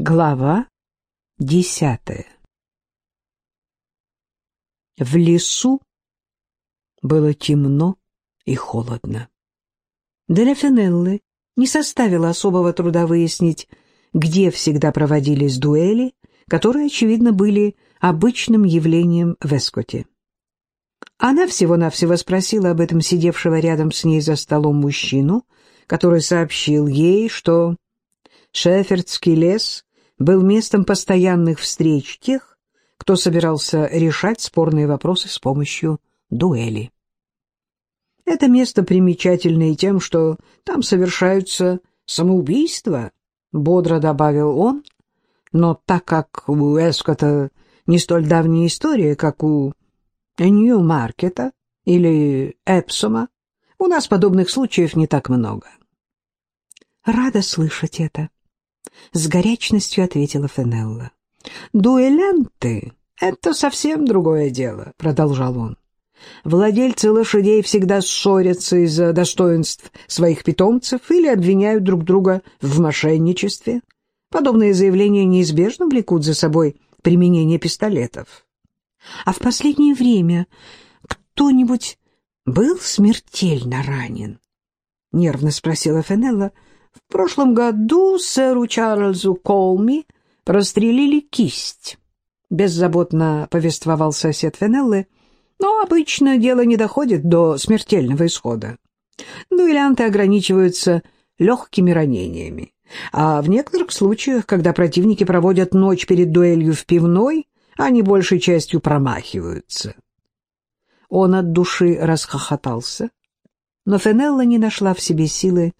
Глава десятая В лесу было темно и холодно. Для Фенеллы не составило особого труда выяснить, где всегда проводились дуэли, которые, очевидно, были обычным явлением в Эскоте. Она всего-навсего спросила об этом сидевшего рядом с ней за столом мужчину, который сообщил ей, что Шефердский лес был местом постоянных встреч тех, кто собирался решать спорные вопросы с помощью дуэли. Это место примечательно и тем, что там совершаются самоубийства, — бодро добавил он, но так как у Эскота не столь давняя история, как у Нью-Маркета или Эпсома, у нас подобных случаев не так много. Рада слышать это, — с горячностью ответила Фенелла. «Дуэлянты — это совсем другое дело», — продолжал он. «Владельцы лошадей всегда ссорятся из-за достоинств своих питомцев или обвиняют друг друга в мошенничестве. Подобные заявления неизбежно влекут за собой применение пистолетов. А в последнее время кто-нибудь был смертельно ранен?» — нервно спросила Фенелла. В прошлом году сэру Чарльзу Колми прострелили кисть. Беззаботно повествовал сосед Фенеллы, но обычно дело не доходит до смертельного исхода. Дуэлянты ограничиваются легкими ранениями. А в некоторых случаях, когда противники проводят ночь перед дуэлью в пивной, они большей частью промахиваются. Он от души расхохотался, но Фенелла не нашла в себе силы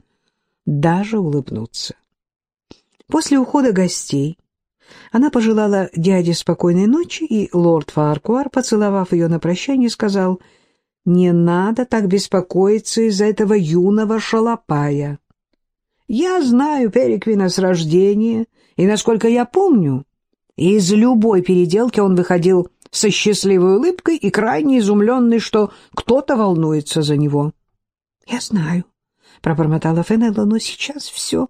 даже улыбнуться. После ухода гостей она пожелала дяде спокойной ночи, и лорд Фаркуар, поцеловав ее на прощание, сказал, «Не надо так беспокоиться из-за этого юного шалопая. Я знаю Переквина с рождения, и, насколько я помню, из любой переделки он выходил со счастливой улыбкой и крайне изумленный, что кто-то волнуется за него». «Я знаю», — пробормотала Фенелла, — но сейчас все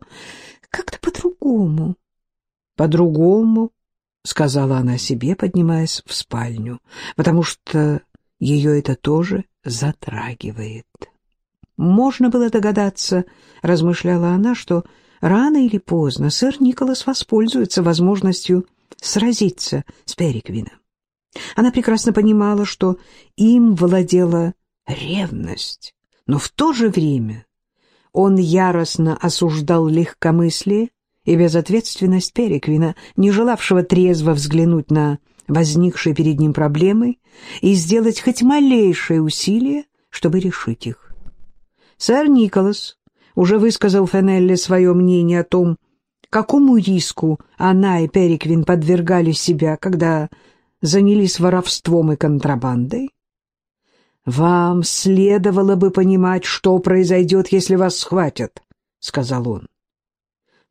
как-то по-другому. — По-другому, — сказала она себе, поднимаясь в спальню, потому что ее это тоже затрагивает. Можно было догадаться, — размышляла она, — что рано или поздно сэр Николас воспользуется возможностью сразиться с Переквином. Она прекрасно понимала, что им владела ревность, но в то же время он яростно осуждал легкомыслие и безответственность Переквина, не желавшего трезво взглянуть на возникшие перед ним проблемы и сделать хоть малейшее усилие, чтобы решить их. Сэр Николас уже высказал Фенелле свое мнение о том, какому риску она и Переквин подвергали себя, когда занялись воровством и контрабандой, «Вам следовало бы понимать, что произойдет, если вас схватят», — сказал он.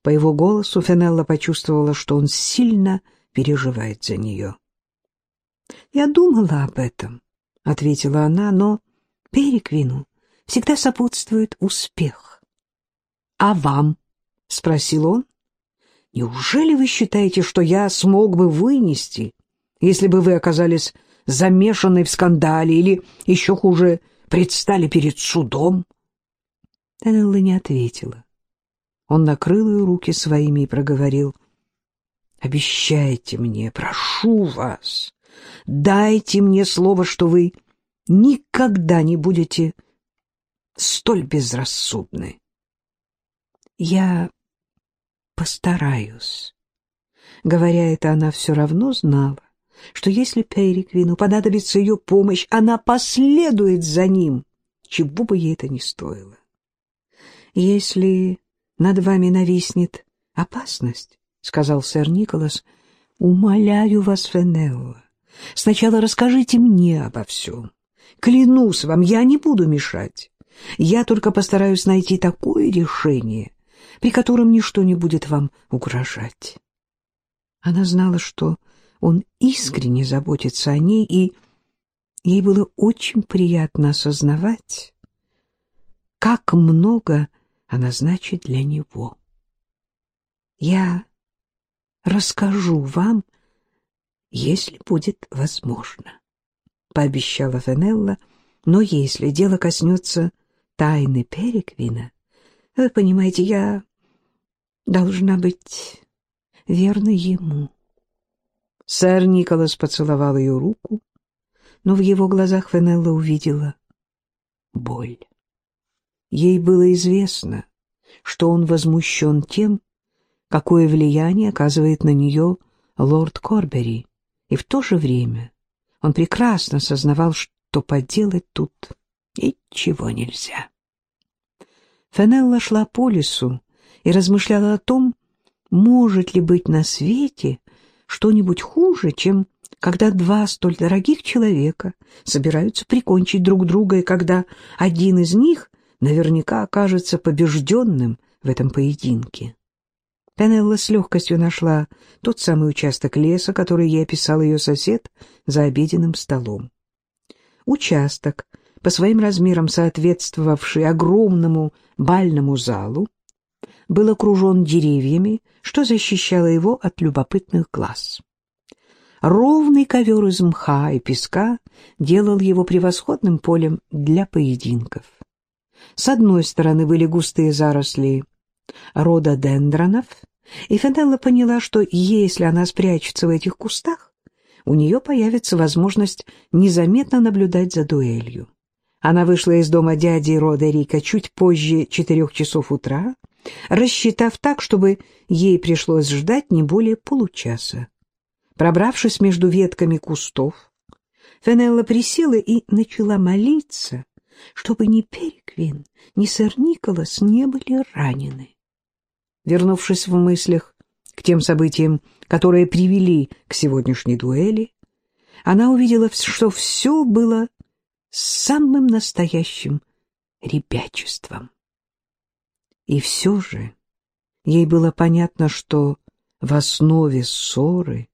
По его голосу Фенелла почувствовала, что он сильно переживает за нее. «Я думала об этом», — ответила она, — «но Переквину всегда сопутствует успех». «А вам?» — спросил он. «Неужели вы считаете, что я смог бы вынести, если бы вы оказались замешанной в скандале или, еще хуже, предстали перед судом? Энелла не ответила. Он накрыл ее руки своими и проговорил. «Обещайте мне, прошу вас, дайте мне слово, что вы никогда не будете столь безрассудны». «Я постараюсь». Говоря это, она все равно знала, что если Переквину понадобится ее помощь, она последует за ним, чего бы ей это ни стоило. «Если над вами нависнет опасность, — сказал сэр Николас, — умоляю вас, Фенелла, сначала расскажите мне обо всем. Клянусь вам, я не буду мешать. Я только постараюсь найти такое решение, при котором ничто не будет вам угрожать». Она знала, что он искренне заботится о ней, и ей было очень приятно осознавать, как много она значит для него. «Я расскажу вам, если будет возможно, — пообещала Фенелла, но если дело коснется тайны Переквина, вы понимаете, я должна быть верной ему. Сэр Николас поцеловал ее руку, но в его глазах Фенелла увидела боль. Ей было известно, что он возмущен тем, какое влияние оказывает на нее лорд Корбери, и в то же время он прекрасно сознавал, что поделать тут ничего нельзя. Фенелла шла по лесу и размышляла о том, может ли быть на свете что-нибудь хуже, чем когда два столь дорогих человека собираются прикончить друг друга, и когда один из них наверняка окажется побежденным в этом поединке. Пенелла с легкостью нашла тот самый участок леса, который ей описал ее сосед за обеденным столом. Участок, по своим размерам соответствовавший огромному бальному залу, был окружен деревьями, что защищало его от любопытных глаз. Ровный ковер из мха и песка делал его превосходным полем для поединков. С одной стороны были густые заросли рододендронов, и Фенелла поняла, что если она спрячется в этих кустах, у нее появится возможность незаметно наблюдать за дуэлью. Она вышла из дома дяди Родерика чуть позже четырех часов утра, рассчитав так, чтобы ей пришлось ждать не более получаса. Пробравшись между ветками кустов, Фенелла присела и начала молиться, чтобы ни Переквин, ни сэр Николас не были ранены. Вернувшись в мыслях к тем событиям, которые привели к сегодняшней дуэли, она увидела, что все было самым настоящим ребячеством. И все же ей было понятно, что в основе ссоры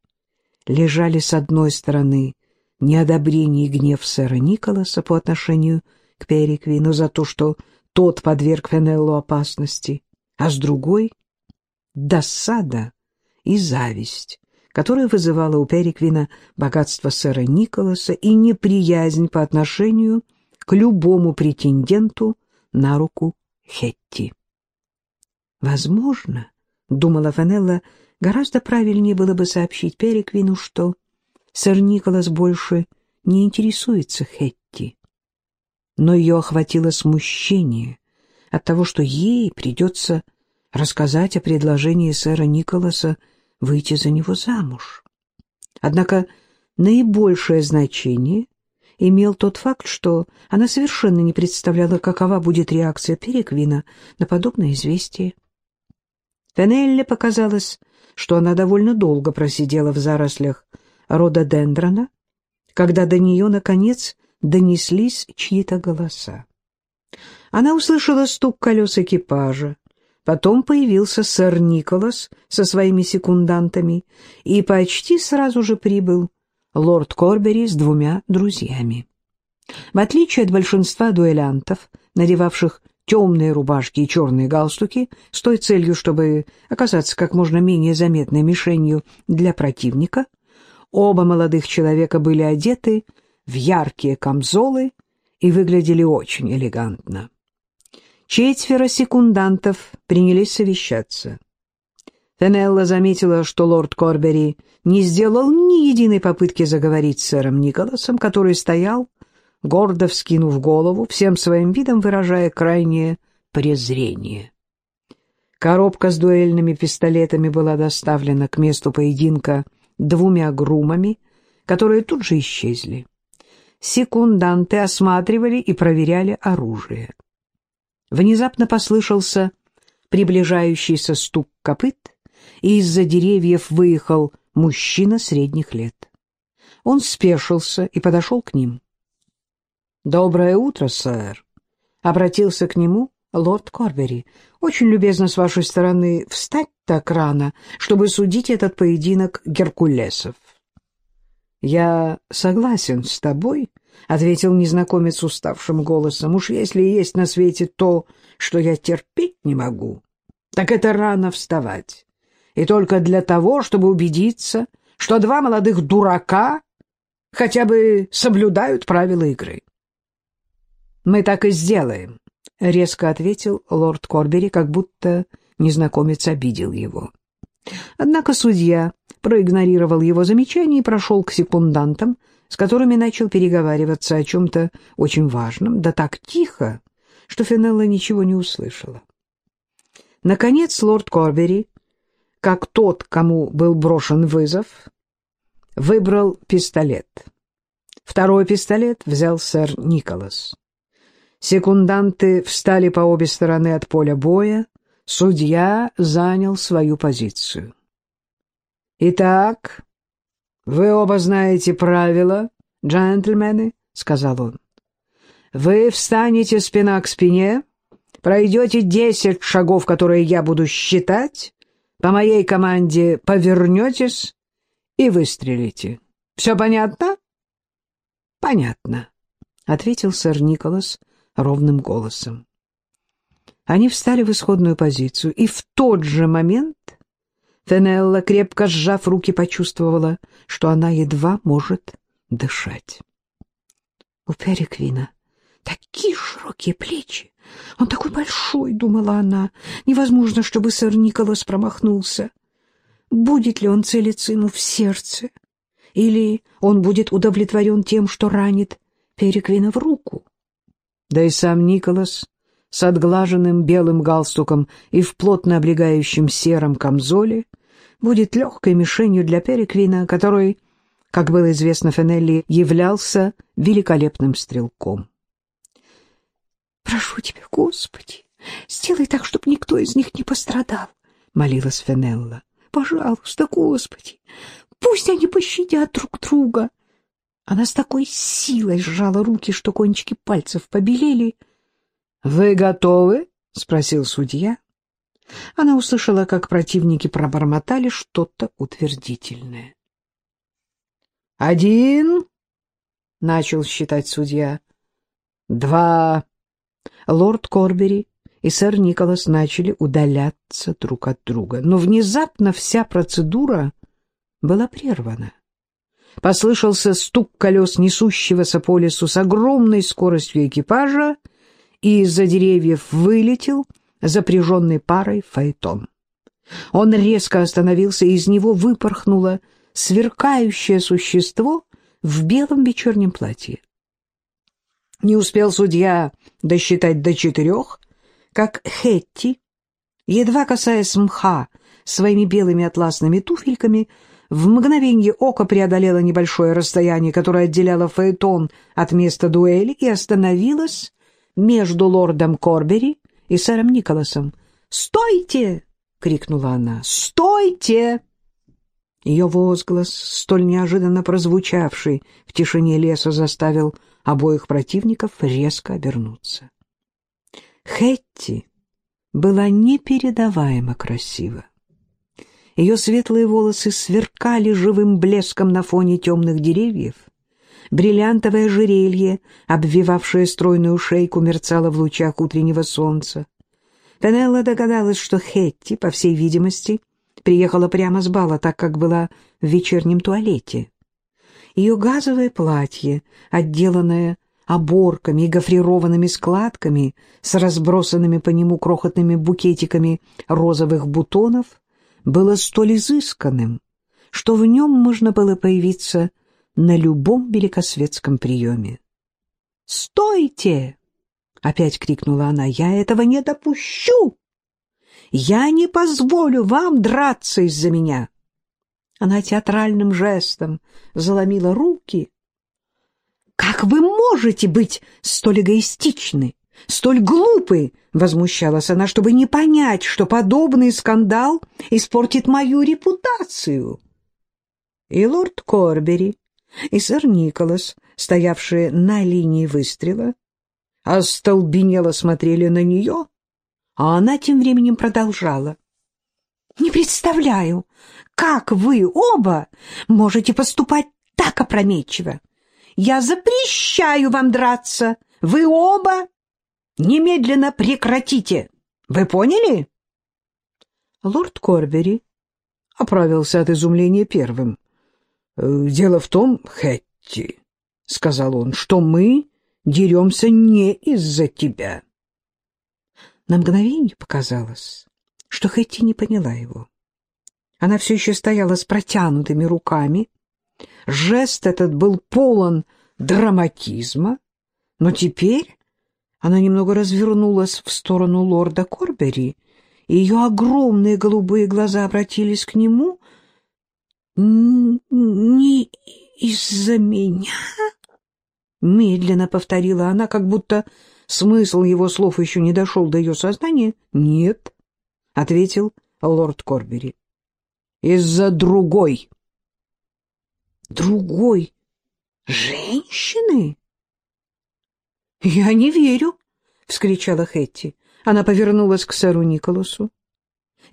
лежали с одной стороны неодобрение и гнев сэра Николаса по отношению к Переквину за то, что тот подверг Фенеллу опасности, а с другой — досада и зависть, которая вызывала у Переквина богатство сэра Николаса и неприязнь по отношению к любому претенденту на руку Хетти. Возможно, — думала Фанелла, — гораздо правильнее было бы сообщить Переквину, что сэр Николас больше не интересуется Хетти. Но ее охватило смущение от того, что ей придется рассказать о предложении сэра Николаса выйти за него замуж. Однако наибольшее значение имел тот факт, что она совершенно не представляла, какова будет реакция Переквина на подобное известие. Фенелле показалось, что она довольно долго просидела в зарослях рододендрона, когда до нее, наконец, донеслись чьи-то голоса. Она услышала стук колес экипажа, потом появился сэр Николас со своими секундантами, и почти сразу же прибыл лорд Корбери с двумя друзьями. В отличие от большинства дуэлянтов, надевавших темные рубашки и черные галстуки с той целью, чтобы оказаться как можно менее заметной мишенью для противника. Оба молодых человека были одеты в яркие камзолы и выглядели очень элегантно. Четверо секундантов принялись совещаться. Фенелла заметила, что лорд Корбери не сделал ни единой попытки заговорить с сэром Николасом, который стоял гордо вскинув голову, всем своим видом выражая крайнее презрение. Коробка с дуэльными пистолетами была доставлена к месту поединка двумя грумами, которые тут же исчезли. Секунданты осматривали и проверяли оружие. Внезапно послышался приближающийся стук копыт, и из-за деревьев выехал мужчина средних лет. Он спешился и подошел к ним. «Доброе утро, сэр», — обратился к нему лорд Корбери. «Очень любезно с вашей стороны встать так рано, чтобы судить этот поединок Геркулесов». «Я согласен с тобой», — ответил незнакомец уставшим голосом. «Уж если есть на свете то, что я терпеть не могу, так это рано вставать. и только для того, чтобы убедиться, что два молодых дурака хотя бы соблюдают правила игры. «Мы так и сделаем», — резко ответил лорд Корбери, как будто незнакомец обидел его. Однако судья проигнорировал его замечание и прошел к секундантам, с которыми начал переговариваться о чем-то очень важном, да так тихо, что Финелла ничего не услышала. Наконец лорд Корбери, как тот, кому был брошен вызов, выбрал пистолет. Второй пистолет взял сэр Николас. Секунданты встали по обе стороны от поля боя, судья занял свою позицию. «Итак, вы оба знаете правила, джентльмены», — сказал он. «Вы встанете спина к спине, пройдете десять шагов, которые я буду считать, по моей команде повернетесь и выстрелите. Все понятно?» «Понятно», — ответил сэр Николас ровным голосом. Они встали в исходную позицию, и в тот же момент Фенелла, крепко сжав руки, почувствовала, что она едва может дышать. У Переквина такие широкие плечи, он такой большой, думала она. Невозможно, чтобы сэр Николас промахнулся. Будет ли он целиться ему в сердце? Или он будет удовлетворен тем, что ранит Переквина в руку? Да и сам Николас с отглаженным белым галстуком и в плотно облегающем сером камзоле будет легкой мишенью для Переквина, который, как было известно Фенелли, являлся великолепным стрелком. «Прошу тебя, Господи, сделай так, чтобы никто из них не пострадал», — молилась Фенелла. «Пожалуйста, Господи, пусть они пощадят друг друга». Она с такой силой сжала руки, что кончики пальцев побелели, — «Вы готовы?» — спросил судья. Она услышала, как противники пробормотали что-то утвердительное. «Один!» — начал считать судья. «Два!» Лорд Корбери и сэр Николас начали удаляться друг от друга, но внезапно вся процедура была прервана. Послышался стук колес несущегося по лесу с огромной скоростью экипажа, и из-за деревьев вылетел запряженный парой фаэтон. Он резко остановился, и из него выпорхнуло сверкающее существо в белом вечернем платье. Не успел судья досчитать до четырех, как Хетти, едва касаясь мха своими белыми атласными туфельками, в мгновение ока преодолела небольшое расстояние, которое отделяло фаэтон от места дуэли, и остановилась между лордом Корбери и сэром Николасом. «Стойте!» — крикнула она. «Стойте!» Ее возглас, столь неожиданно прозвучавший в тишине леса, заставил обоих противников резко обернуться. Хетти была непередаваемо красива. Ее светлые волосы сверкали живым блеском на фоне темных деревьев — Бриллиантовое ожерелье, обвивавшее стройную шейку, мерцало в лучах утреннего солнца. Пенелла догадалась, что Хетти, по всей видимости, приехала прямо с бала, так как была в вечернем туалете. Ее газовое платье, отделанное оборками и гофрированными складками с разбросанными по нему крохотными букетиками розовых бутонов, было столь изысканным, что в нем можно было появиться на любом великосветском приеме. «Стойте!» — опять крикнула она. «Я этого не допущу! Я не позволю вам драться из-за меня!» Она театральным жестом заломила руки. «Как вы можете быть столь эгоистичны, столь глупы?» — возмущалась она, чтобы не понять, что подобный скандал испортит мою репутацию. И лорд Корбери и сэр Николас, стоявшие на линии выстрела, остолбенело смотрели на нее, а она тем временем продолжала. «Не представляю, как вы оба можете поступать так опрометчиво. Я запрещаю вам драться. Вы оба немедленно прекратите. Вы поняли?» Лорд Корбери оправился от изумления первым. «Э, «Дело в том, Хэтти, — сказал он, — что мы деремся не из-за тебя». На мгновение показалось, что Хэтти не поняла его. Она все еще стояла с протянутыми руками. Жест этот был полон драматизма, но теперь она немного развернулась в сторону лорда Корбери, и ее огромные голубые глаза обратились к нему. «Не из-за меня?» Медленно повторила она, как будто смысл его слов еще не дошел до ее сознания. «Нет», — ответил лорд Корбери, — «из-за другой». «Другой женщины?» «Я не верю!» — вскричала Хетти. Она повернулась к сэру Николасу.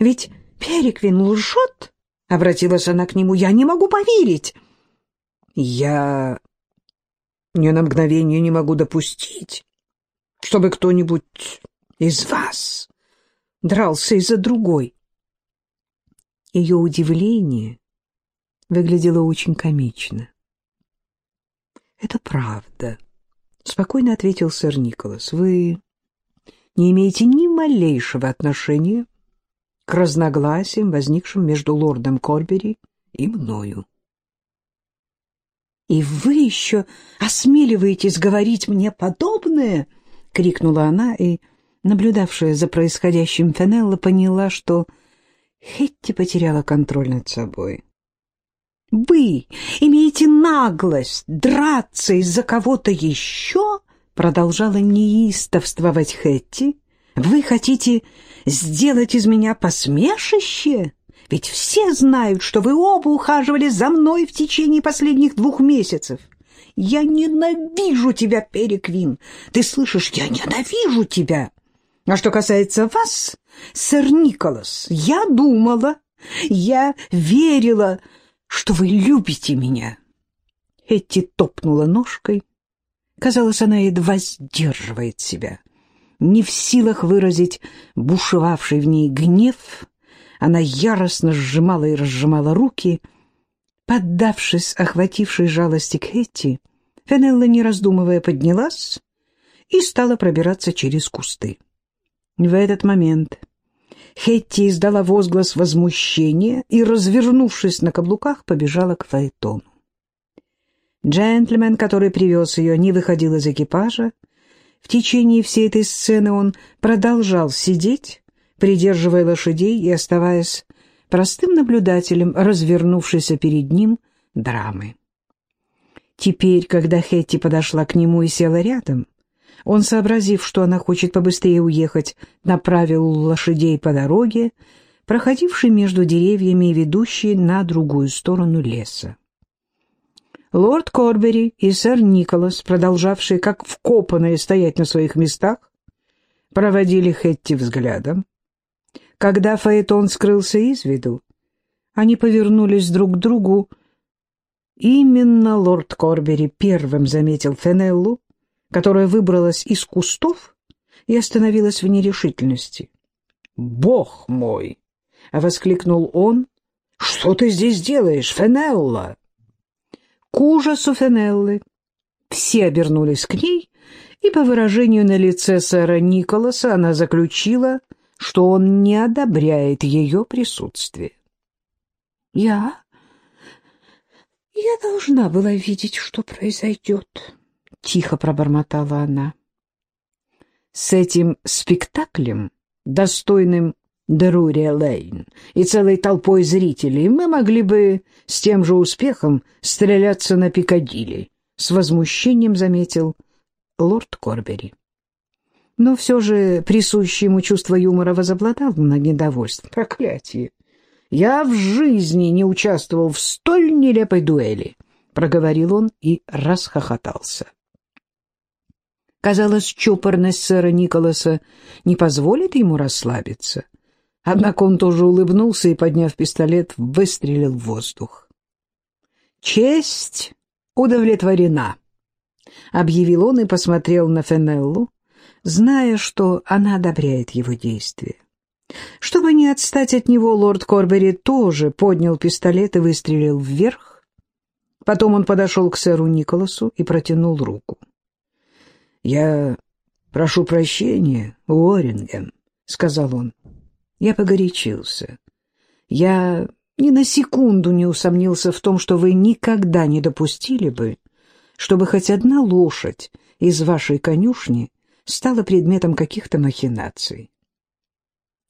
«Ведь Переквин лжет?» — обратилась она к нему. «Я не могу поверить!» «Я ни на мгновение не могу допустить, чтобы кто-нибудь из вас дрался из-за другой». Ее удивление выглядело очень комично. «Это правда», — спокойно ответил сэр Николас. «Вы не имеете ни малейшего отношения к разногласиям, возникшим между лордом Корбери и мною». «И вы еще осмеливаетесь говорить мне подобное?» — крикнула она, и, наблюдавшая за происходящим Фенелла, поняла, что Хетти потеряла контроль над собой. Вы имеете наглость драться из-за кого-то еще? Продолжала неистовствовать Хэтти. Вы хотите сделать из меня посмешище? Ведь все знают, что вы оба ухаживали за мной в течение последних двух месяцев. Я ненавижу тебя, Переквин. Ты слышишь, я ненавижу тебя. А что касается вас, сэр Николас, я думала, я верила, что вы любите меня. Эти топнула ножкой. Казалось, она едва сдерживает себя. Не в силах выразить бушевавший в ней гнев, она яростно сжимала и разжимала руки. Поддавшись охватившей жалости к Хетти, Фенелла, не раздумывая, поднялась и стала пробираться через кусты. В этот момент Хетти издала возглас возмущения и, развернувшись на каблуках, побежала к Фаэтону. Джентльмен, который привез ее, не выходил из экипажа. В течение всей этой сцены он продолжал сидеть, придерживая лошадей и оставаясь простым наблюдателем, развернувшейся перед ним драмы. Теперь, когда Хетти подошла к нему и села рядом, он, сообразив, что она хочет побыстрее уехать, направил лошадей по дороге, проходившей между деревьями и ведущей на другую сторону леса. Лорд Корбери и сэр Николас, продолжавшие как вкопанные стоять на своих местах, проводили Хетти взглядом. Когда Фаэтон скрылся из виду, они повернулись друг к другу. Именно лорд Корбери первым заметил Фенеллу, которая выбралась из кустов и остановилась в нерешительности. «Бог мой!» — воскликнул он. «Что ты здесь делаешь, Фенелла?» К ужасу Фенеллы все обернулись к ней, и по выражению на лице сэра Николаса она заключила, что он не одобряет ее присутствие. «Я... я должна была видеть, что произойдет», — тихо пробормотала она. С этим спектаклем, достойным Дерурия Лейн и целой толпой зрителей, мы могли бы с тем же успехом стреляться на Пикадилли, с возмущением заметил лорд Корбери. Но все же присущее ему чувство юмора возобладало на недовольство. Проклятие! Я в жизни не участвовал в столь нелепой дуэли, — проговорил он и расхохотался. Казалось, чопорность сэра Николаса не позволит ему расслабиться. Однако он тоже улыбнулся и, подняв пистолет, выстрелил в воздух. «Честь удовлетворена», — объявил он и посмотрел на Фенеллу, зная, что она одобряет его действия. Чтобы не отстать от него, лорд Корбери тоже поднял пистолет и выстрелил вверх. Потом он подошел к сэру Николасу и протянул руку. — Я прошу прощения, Уоррингем, — сказал он. Я погорячился. Я ни на секунду не усомнился в том, что вы никогда не допустили бы, чтобы хоть одна лошадь из вашей конюшни стала предметом каких-то махинаций.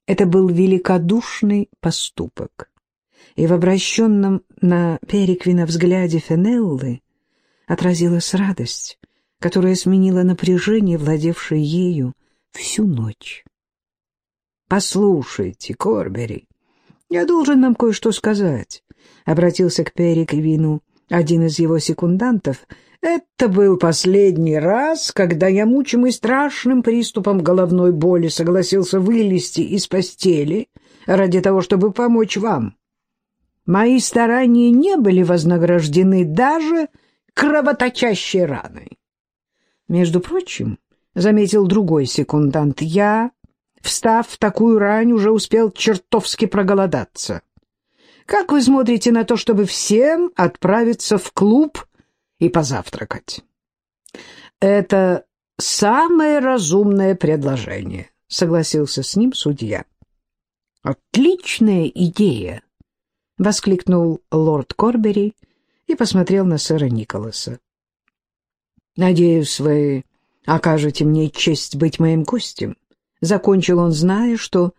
Это был великодушный поступок, и в обращенном на Переквина взгляде Фенеллы отразилась радость, которая сменила напряжение, владевшее ею всю ночь. «Послушайте, Корбери, я должен нам кое-что сказать», — обратился к Переквину один из его секундантов — это был последний раз, когда я, мучимый страшным приступом головной боли, согласился вылезти из постели ради того, чтобы помочь вам. Мои старания не были вознаграждены даже кровоточащей раной. Между прочим, — заметил другой секундант, — я, встав в такую рань, уже успел чертовски проголодаться. Как вы смотрите на то, чтобы всем отправиться в клуб и позавтракать. Это самое разумное предложение, согласился с ним судья. Отличная идея, воскликнул лорд Корбери и посмотрел на сэра Николаса. Надеюсь, вы окажете мне честь быть моим гостем. Закончил он, зная, что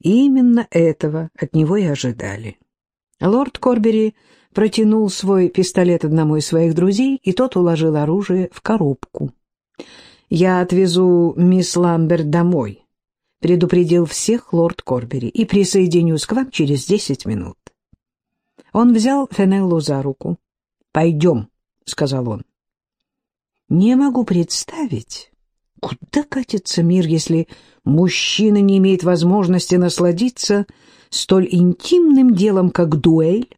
именно этого от него и ожидали. Лорд Корбери протянул свой пистолет одному из своих друзей, и тот уложил оружие в коробку. «Я отвезу мисс Ламберт домой», — предупредил всех лорд Корбери, «и присоединюсь к вам через десять минут». Он взял Фенеллу за руку. «Пойдем», — сказал он. «Не могу представить, куда катится мир, если мужчина не имеет возможности насладиться столь интимным делом, как дуэль,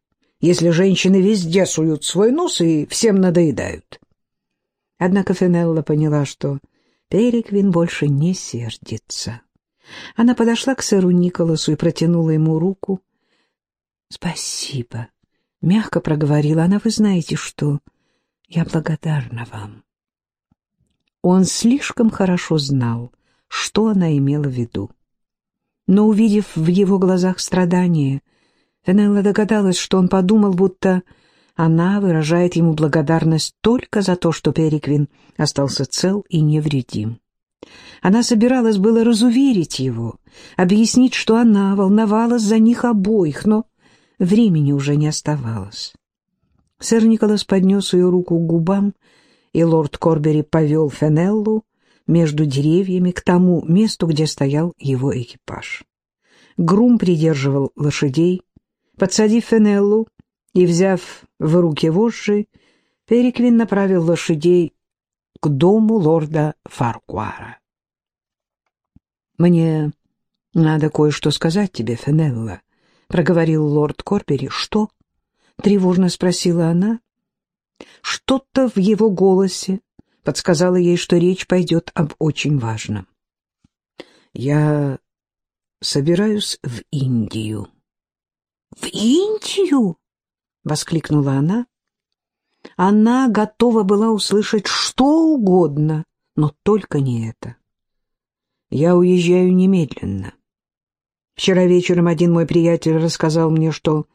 если женщины везде суют свой нос и всем надоедают. Однако Фенелла поняла, что Переквин больше не сердится. Она подошла к сэру Николасу и протянула ему руку. «Спасибо», — мягко проговорила она, — «вы знаете, что я благодарна вам». Он слишком хорошо знал, что она имела в виду. Но, увидев в его глазах страдания, Фенелла догадалась, что он подумал, будто она выражает ему благодарность только за то, что Переквин остался цел и невредим. Она собиралась было разуверить его, объяснить, что она волновалась за них обоих, но времени уже не оставалось. Сэр Николас поднес ее руку к губам, и лорд Корбери повел Фенеллу между деревьями к тому месту, где стоял его экипаж. Грум придерживал лошадей, Подсадив Фенеллу и взяв в руки вожжи, Переквин направил лошадей к дому лорда Фаркуара. «Мне надо кое-что сказать тебе, Фенелла», — проговорил лорд Корпери. «Что?» — тревожно спросила она. Что-то в его голосе подсказало ей, что речь пойдет об очень важном. «Я собираюсь в Индию», «В Индию?» — воскликнула она. Она готова была услышать что угодно, но только не это. «Я уезжаю немедленно. Вчера вечером один мой приятель рассказал мне, что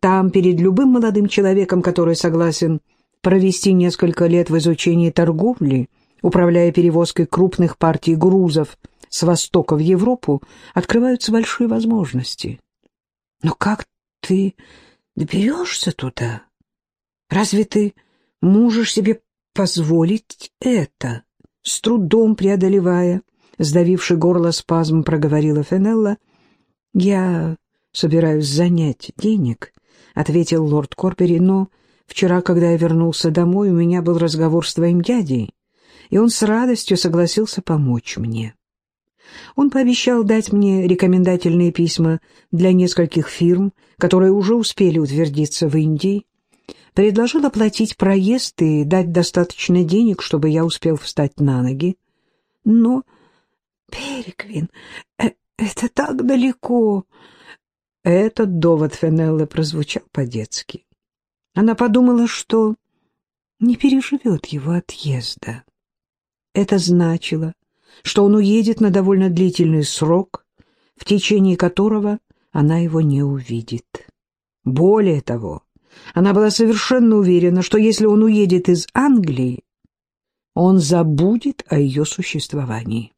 там перед любым молодым человеком, который согласен провести несколько лет в изучении торговли, управляя перевозкой крупных партий грузов с Востока в Европу, открываются большие возможности. Но как ты доберешься туда? Разве ты можешь себе позволить это? С трудом преодолевая, сдавивший горло спазм, проговорила Фенелла. Я собираюсь занять денег, ответил лорд Корпери, но вчера, когда я вернулся домой, у меня был разговор с твоим дядей, и он с радостью согласился помочь мне. Он пообещал дать мне рекомендательные письма для нескольких фирм, которые уже успели утвердиться в Индии, предложил оплатить проезд и дать достаточно денег, чтобы я успел встать на ноги. Но, Переквин, э Это так далеко. Этот довод Фенеллы прозвучал по-детски. Она подумала, что не переживет его отъезда. Это значило, что он уедет на довольно длительный срок, в течение которого она его не увидит. Более того, она была совершенно уверена, что если он уедет из Англии, он забудет о ее существовании.